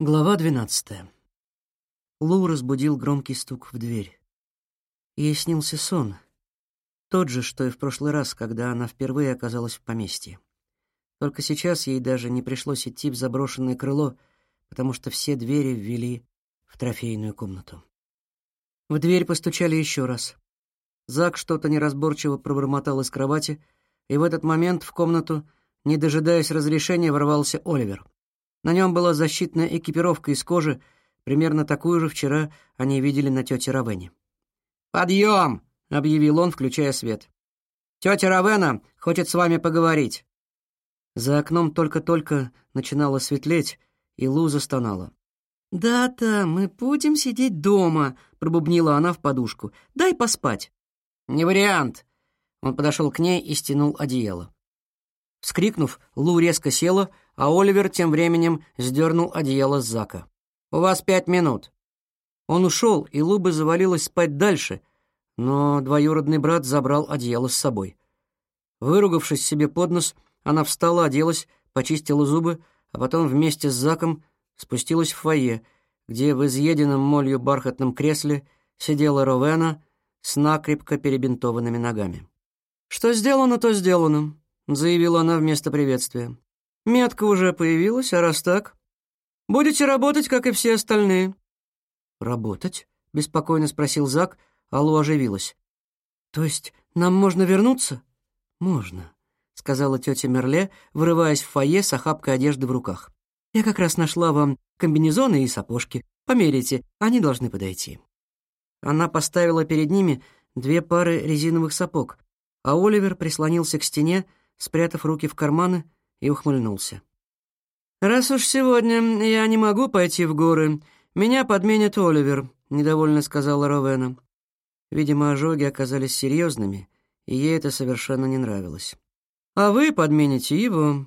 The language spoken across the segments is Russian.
Глава двенадцатая. Лу разбудил громкий стук в дверь. Ей снился сон, тот же, что и в прошлый раз, когда она впервые оказалась в поместье. Только сейчас ей даже не пришлось идти в заброшенное крыло, потому что все двери ввели в трофейную комнату. В дверь постучали еще раз. Зак что-то неразборчиво пробормотал из кровати, и в этот момент в комнату, не дожидаясь разрешения, ворвался Оливер. На нем была защитная экипировка из кожи, примерно такую же вчера они видели на тете Равене. «Подъем!» — объявил он, включая свет. «Тетя Равена хочет с вами поговорить». За окном только-только начинало светлеть, и Лу застонала. «Да-да, мы будем сидеть дома», — пробубнила она в подушку. «Дай поспать». «Не вариант». Он подошел к ней и стянул одеяло. Вскрикнув, Лу резко села, а Оливер тем временем сдернул одеяло с Зака. «У вас пять минут». Он ушел, и Лу бы завалилась спать дальше, но двоюродный брат забрал одеяло с собой. Выругавшись себе под нос, она встала, оделась, почистила зубы, а потом вместе с Заком спустилась в фойе, где в изъеденном молью бархатном кресле сидела Ровена с накрепко перебинтованными ногами. «Что сделано, то сделано», — заявила она вместо приветствия. «Метка уже появилась, а раз так, будете работать, как и все остальные». «Работать?» — беспокойно спросил Зак, Аллу оживилась. «То есть нам можно вернуться?» «Можно», — сказала тетя Мерле, вырываясь в фойе с охапкой одежды в руках. «Я как раз нашла вам комбинезоны и сапожки. Померите, они должны подойти». Она поставила перед ними две пары резиновых сапог, а Оливер прислонился к стене, спрятав руки в карманы, и ухмыльнулся. «Раз уж сегодня я не могу пойти в горы, меня подменит Оливер», — недовольно сказала Ровена. Видимо, ожоги оказались серьезными, и ей это совершенно не нравилось. «А вы подмените его».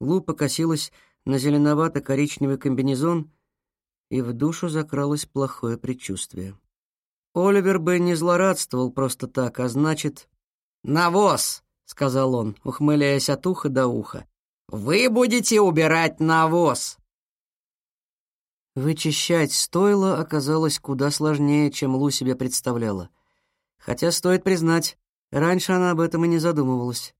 Лу покосилась на зеленовато-коричневый комбинезон, и в душу закралось плохое предчувствие. Оливер бы не злорадствовал просто так, а значит... «Навоз!» — сказал он, ухмыляясь от уха до уха. «Вы будете убирать навоз!» Вычищать стойло оказалось куда сложнее, чем Лу себе представляла. Хотя, стоит признать, раньше она об этом и не задумывалась.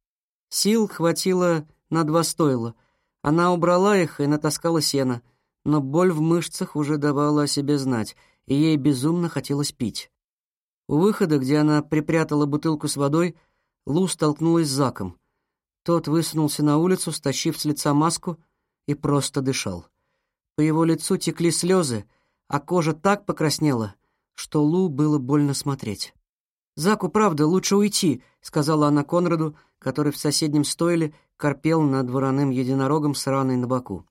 Сил хватило на два стойла. Она убрала их и натаскала сено, но боль в мышцах уже давала о себе знать, и ей безумно хотелось пить. У выхода, где она припрятала бутылку с водой, Лу столкнулась с Заком. Тот высунулся на улицу, стащив с лица маску, и просто дышал. По его лицу текли слезы, а кожа так покраснела, что Лу было больно смотреть. «Заку, правда, лучше уйти», — сказала она Конраду, который в соседнем стойле корпел над вороным единорогом с раной на боку.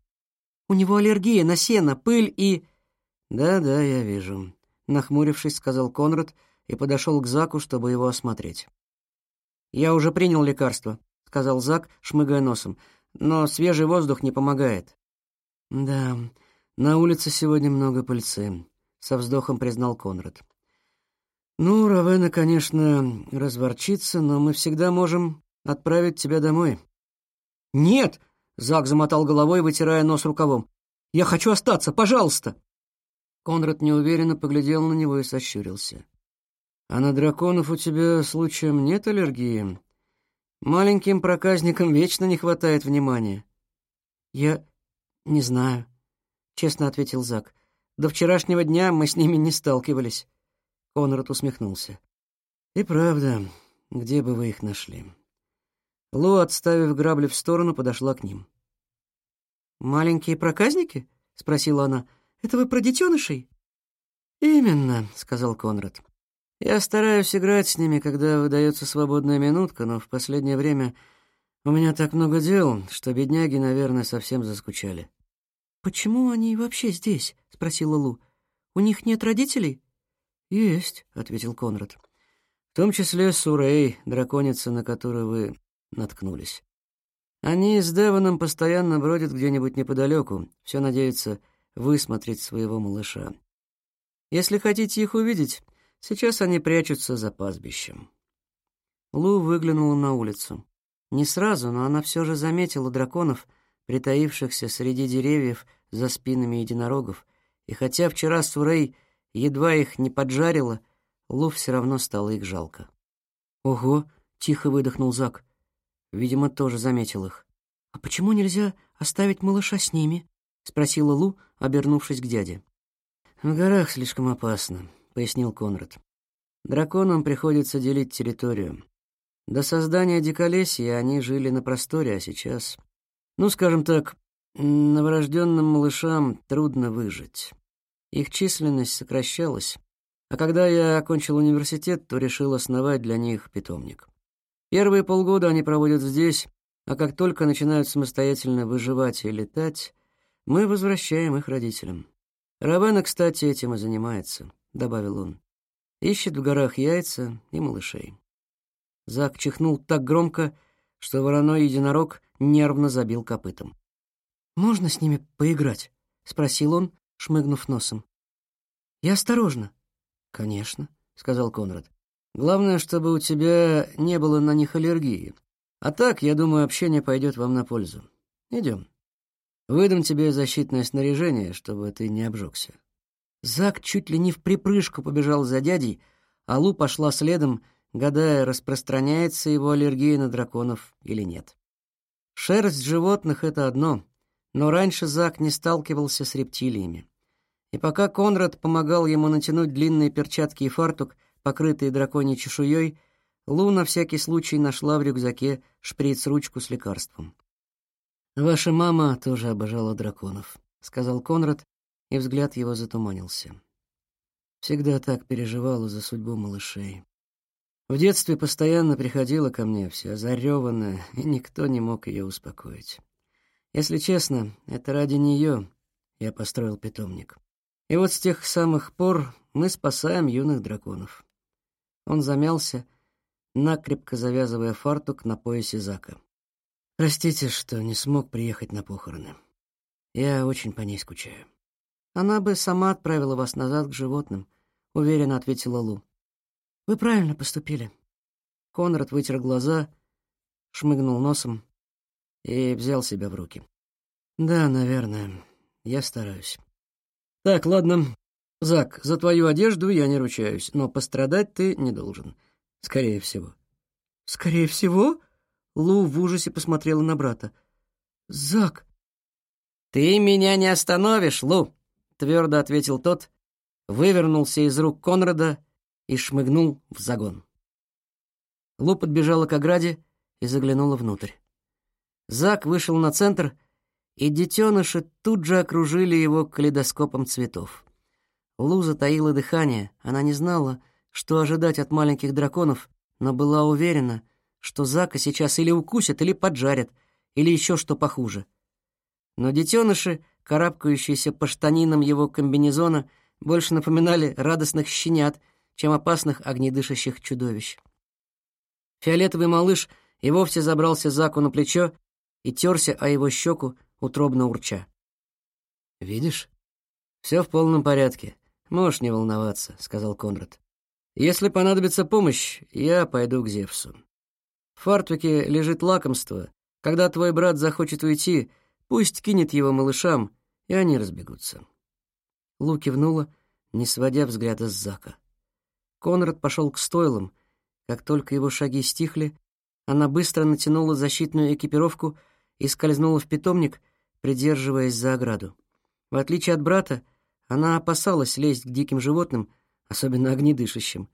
«У него аллергия на сено, пыль и...» «Да-да, я вижу», — нахмурившись, сказал Конрад и подошел к Заку, чтобы его осмотреть. «Я уже принял лекарство», — сказал Зак, шмыгая носом, «но свежий воздух не помогает». «Да, на улице сегодня много пыльцы», — со вздохом признал Конрад. «Ну, Равена, конечно, разворчится, но мы всегда можем отправить тебя домой». «Нет!» — Зак замотал головой, вытирая нос рукавом. «Я хочу остаться, пожалуйста!» Конрад неуверенно поглядел на него и сощурился. А на драконов у тебя случаем нет аллергии? Маленьким проказникам вечно не хватает внимания. Я не знаю, честно ответил Зак. До вчерашнего дня мы с ними не сталкивались. Конрад усмехнулся. И правда, где бы вы их нашли? Лу, отставив грабли в сторону, подошла к ним. «Маленькие проказники?» — спросила она. «Это вы про детенышей?» «Именно», — сказал Конрад. Я стараюсь играть с ними, когда выдается свободная минутка, но в последнее время у меня так много дел, что бедняги, наверное, совсем заскучали. «Почему они вообще здесь?» — спросила Лу. «У них нет родителей?» «Есть», — ответил Конрад. «В том числе Сурей, драконица, на которую вы наткнулись. Они с Девоном постоянно бродят где-нибудь неподалеку, все надеются высмотреть своего малыша. Если хотите их увидеть, Сейчас они прячутся за пастбищем. Лу выглянула на улицу. Не сразу, но она все же заметила драконов, притаившихся среди деревьев за спинами единорогов, и хотя вчера Сурей едва их не поджарила, Лу все равно стало их жалко. «Ого!» — тихо выдохнул Зак. Видимо, тоже заметил их. «А почему нельзя оставить малыша с ними?» — спросила Лу, обернувшись к дяде. «В горах слишком опасно», — пояснил Конрад. «Драконам приходится делить территорию. До создания диколесья они жили на просторе, а сейчас... Ну, скажем так, новорожденным малышам трудно выжить. Их численность сокращалась, а когда я окончил университет, то решил основать для них питомник. Первые полгода они проводят здесь, а как только начинают самостоятельно выживать и летать, мы возвращаем их родителям. Равена, кстати, этим и занимается, добавил он. Ищет в горах яйца и малышей. Зак чихнул так громко, что вороной единорог нервно забил копытом. «Можно с ними поиграть?» — спросил он, шмыгнув носом. «Я осторожно». «Конечно», — сказал Конрад. «Главное, чтобы у тебя не было на них аллергии. А так, я думаю, общение пойдет вам на пользу. Идем. Выдам тебе защитное снаряжение, чтобы ты не обжегся». Зак чуть ли не в припрыжку побежал за дядей, а Лу пошла следом, гадая, распространяется его аллергия на драконов или нет. Шерсть животных — это одно, но раньше Зак не сталкивался с рептилиями. И пока Конрад помогал ему натянуть длинные перчатки и фартук, покрытые драконьей чешуей, Лу на всякий случай нашла в рюкзаке шприц-ручку с лекарством. «Ваша мама тоже обожала драконов», — сказал Конрад, и взгляд его затуманился. Всегда так переживала за судьбу малышей. В детстве постоянно приходила ко мне вся зареванная, и никто не мог ее успокоить. Если честно, это ради нее я построил питомник. И вот с тех самых пор мы спасаем юных драконов. Он замялся, накрепко завязывая фартук на поясе Зака. Простите, что не смог приехать на похороны. Я очень по ней скучаю. Она бы сама отправила вас назад к животным, уверенно ответила Лу. Вы правильно поступили. Конрад вытер глаза, шмыгнул носом и взял себя в руки. Да, наверное, я стараюсь. Так, ладно. Зак, за твою одежду я не ручаюсь, но пострадать ты не должен. Скорее всего. Скорее всего? Лу в ужасе посмотрела на брата. Зак, ты меня не остановишь, Лу, твердо ответил тот, вывернулся из рук Конрада и шмыгнул в загон. Лу подбежала к ограде и заглянула внутрь. Зак вышел на центр, и детеныши тут же окружили его калейдоскопом цветов. Лу затаила дыхание, она не знала, что ожидать от маленьких драконов, но была уверена, что Зака сейчас или укусят, или поджарят, или еще что похуже. Но детеныши, карабкающиеся по штанинам его комбинезона, больше напоминали радостных щенят, чем опасных огнедышащих чудовищ. Фиолетовый малыш и вовсе забрался Заку на плечо и терся о его щеку, утробно урча. «Видишь? Все в полном порядке. Можешь не волноваться», — сказал Конрад. «Если понадобится помощь, я пойду к Зевсу. В фартуке лежит лакомство. Когда твой брат захочет уйти, пусть кинет его малышам, и они разбегутся». Лу кивнула, не сводя взгляда с Зака. Конрад пошел к стойлам. Как только его шаги стихли, она быстро натянула защитную экипировку и скользнула в питомник, придерживаясь за ограду. В отличие от брата, она опасалась лезть к диким животным, особенно огнедышащим.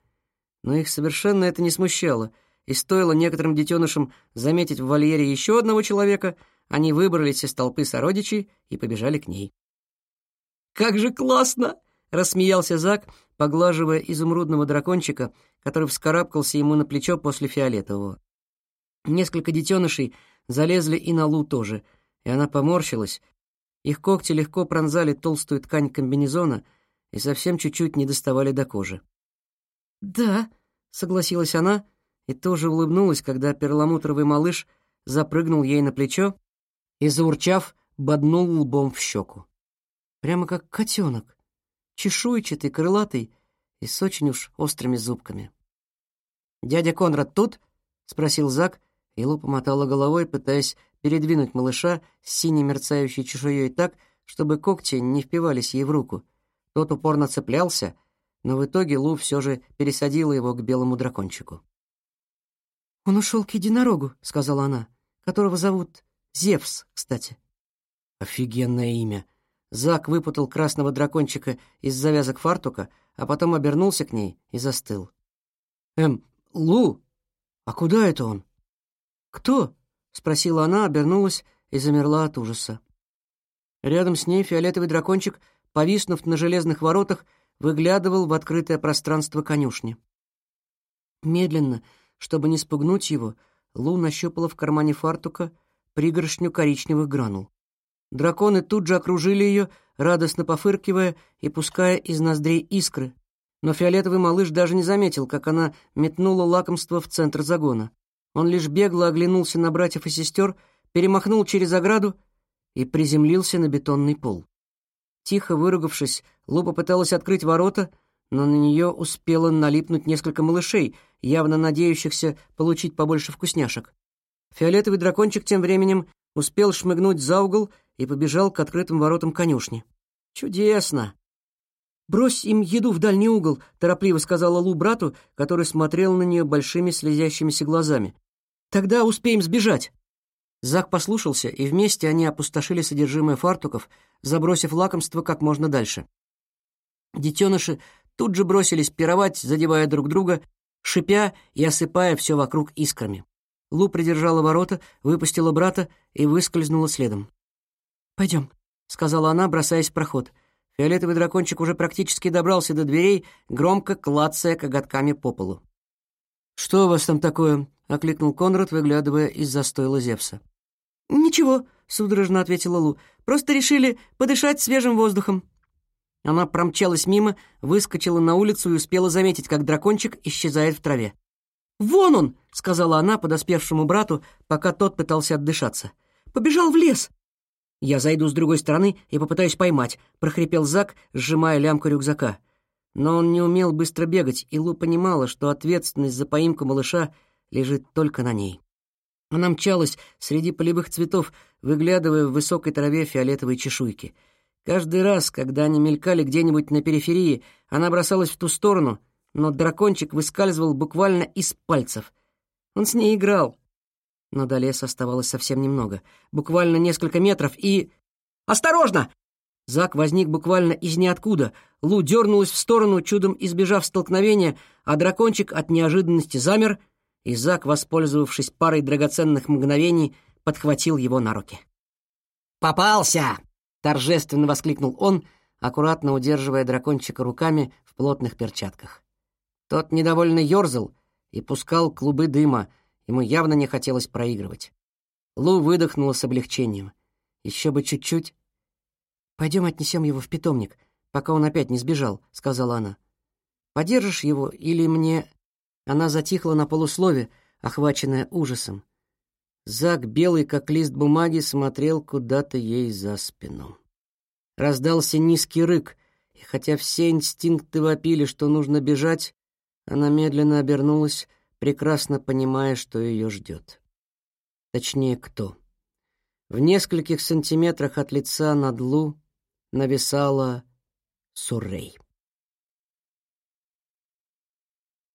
Но их совершенно это не смущало, и стоило некоторым детенышам заметить в вольере еще одного человека, они выбрались из толпы сородичей и побежали к ней. «Как же классно!» — рассмеялся Зак, поглаживая изумрудного дракончика, который вскарабкался ему на плечо после фиолетового. Несколько детенышей залезли и на Лу тоже, и она поморщилась. Их когти легко пронзали толстую ткань комбинезона и совсем чуть-чуть не доставали до кожи. «Да», — согласилась она и тоже улыбнулась, когда перламутровый малыш запрыгнул ей на плечо и, заурчав, боднул лбом в щеку. Прямо как котенок, чешуйчатый, крылатый и с очень уж острыми зубками. «Дядя Конрад тут?» — спросил Зак, и Лу помотала головой, пытаясь передвинуть малыша с синей мерцающей чешуей так, чтобы когти не впивались ей в руку. Тот упорно цеплялся, но в итоге Лу все же пересадила его к белому дракончику. «Он ушел к единорогу», — сказала она, — «которого зовут Зевс, кстати». Офигенное имя. Зак выпутал красного дракончика из завязок фартука, а потом обернулся к ней и застыл. «Эм, Лу, а куда это он?» «Кто?» — спросила она, обернулась и замерла от ужаса. Рядом с ней фиолетовый дракончик, повиснув на железных воротах, выглядывал в открытое пространство конюшни. Медленно, чтобы не спугнуть его, Лу нащупала в кармане фартука пригоршню коричневых гранул. Драконы тут же окружили ее, радостно пофыркивая и пуская из ноздрей искры, но фиолетовый малыш даже не заметил, как она метнула лакомство в центр загона. Он лишь бегло оглянулся на братьев и сестер, перемахнул через ограду и приземлился на бетонный пол. Тихо выругавшись, Лу попыталась открыть ворота, но на нее успело налипнуть несколько малышей, явно надеющихся получить побольше вкусняшек. Фиолетовый дракончик тем временем успел шмыгнуть за угол и побежал к открытым воротам конюшни. «Чудесно!» «Брось им еду в дальний угол», — торопливо сказала Лу брату, который смотрел на нее большими слезящимися глазами. «Тогда успеем сбежать». Зак послушался, и вместе они опустошили содержимое фартуков, забросив лакомство как можно дальше. Детеныши тут же бросились пировать, задевая друг друга, шипя и осыпая все вокруг искрами. Лу придержала ворота, выпустила брата и выскользнула следом. «Пойдем», — сказала она, бросаясь в проход — Фиолетовый дракончик уже практически добрался до дверей, громко клацая коготками по полу. «Что у вас там такое?» — окликнул Конрад, выглядывая из-за стойла Зевса. «Ничего», — судорожно ответила Лу. «Просто решили подышать свежим воздухом». Она промчалась мимо, выскочила на улицу и успела заметить, как дракончик исчезает в траве. «Вон он!» — сказала она подоспевшему брату, пока тот пытался отдышаться. «Побежал в лес!» «Я зайду с другой стороны и попытаюсь поймать», — прохрипел Зак, сжимая лямку рюкзака. Но он не умел быстро бегать, и Лу понимала, что ответственность за поимку малыша лежит только на ней. Она мчалась среди полевых цветов, выглядывая в высокой траве фиолетовой чешуйки. Каждый раз, когда они мелькали где-нибудь на периферии, она бросалась в ту сторону, но дракончик выскальзывал буквально из пальцев. Он с ней играл, но до леса оставалось совсем немного. Буквально несколько метров и... «Осторожно!» Зак возник буквально из ниоткуда. Лу дернулась в сторону, чудом избежав столкновения, а дракончик от неожиданности замер, и Зак, воспользовавшись парой драгоценных мгновений, подхватил его на руки. «Попался!» — торжественно воскликнул он, аккуратно удерживая дракончика руками в плотных перчатках. Тот недовольно ерзал и пускал клубы дыма, Ему явно не хотелось проигрывать. Лу выдохнула с облегчением. Еще бы чуть-чуть. «Пойдем отнесем его в питомник, пока он опять не сбежал», — сказала она. «Подержишь его или мне...» Она затихла на полуслове, охваченная ужасом. Зак, белый как лист бумаги, смотрел куда-то ей за спину. Раздался низкий рык, и хотя все инстинкты вопили, что нужно бежать, она медленно обернулась, прекрасно понимая, что ее ждет. Точнее, кто. В нескольких сантиметрах от лица над Лу нависала Суррей.